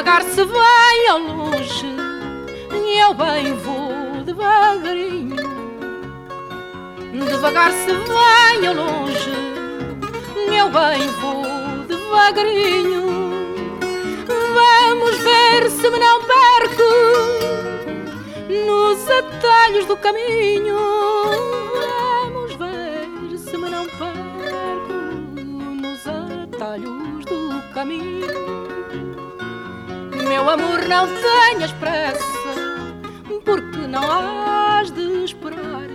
Devagar se vai ao longe e eu bem vou devagarinho. Devagar se vai ao longe eu bem vou devagarinho. Vamos ver se me não perco nos atalhos do caminho. Vamos ver se me não perco nos atalhos do caminho. Meu amor, não tenhas pressa, porque não has de esperar.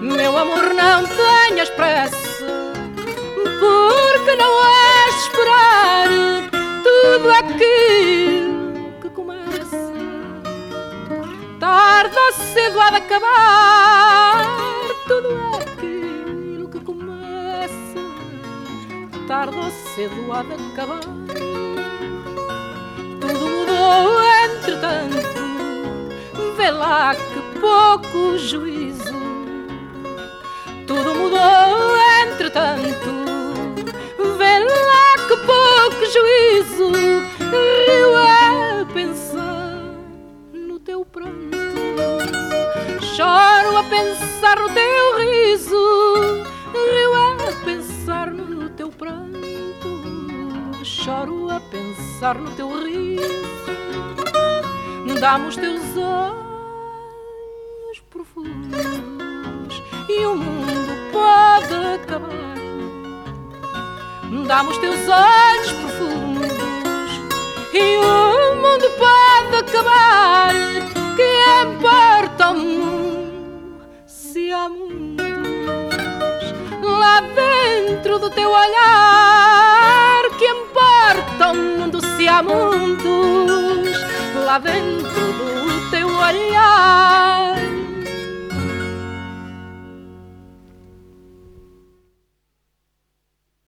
Meu amor, não tenhas pressa, porque não has de esperar. Tudo aquilo que começa, tarde ou cedo há de acabar. Tudo aquilo que começa, tarde ou cedo há de acabar que pouco juízo. Tudo mudou, entretanto, que pouco juízo. Rio a pensar no teu pranto, choro a pensar no teu riso. Rio a pensar no teu pranto, choro a pensar no teu riso dá-me teus olhos e o mundo pode acabar. Dá-me os teus olhos profundos e o mundo pode acabar. Que importa o mundo se há mundos lá dentro do teu olhar? Que importa o mundo se há mundos? lá dentro do teu olhar.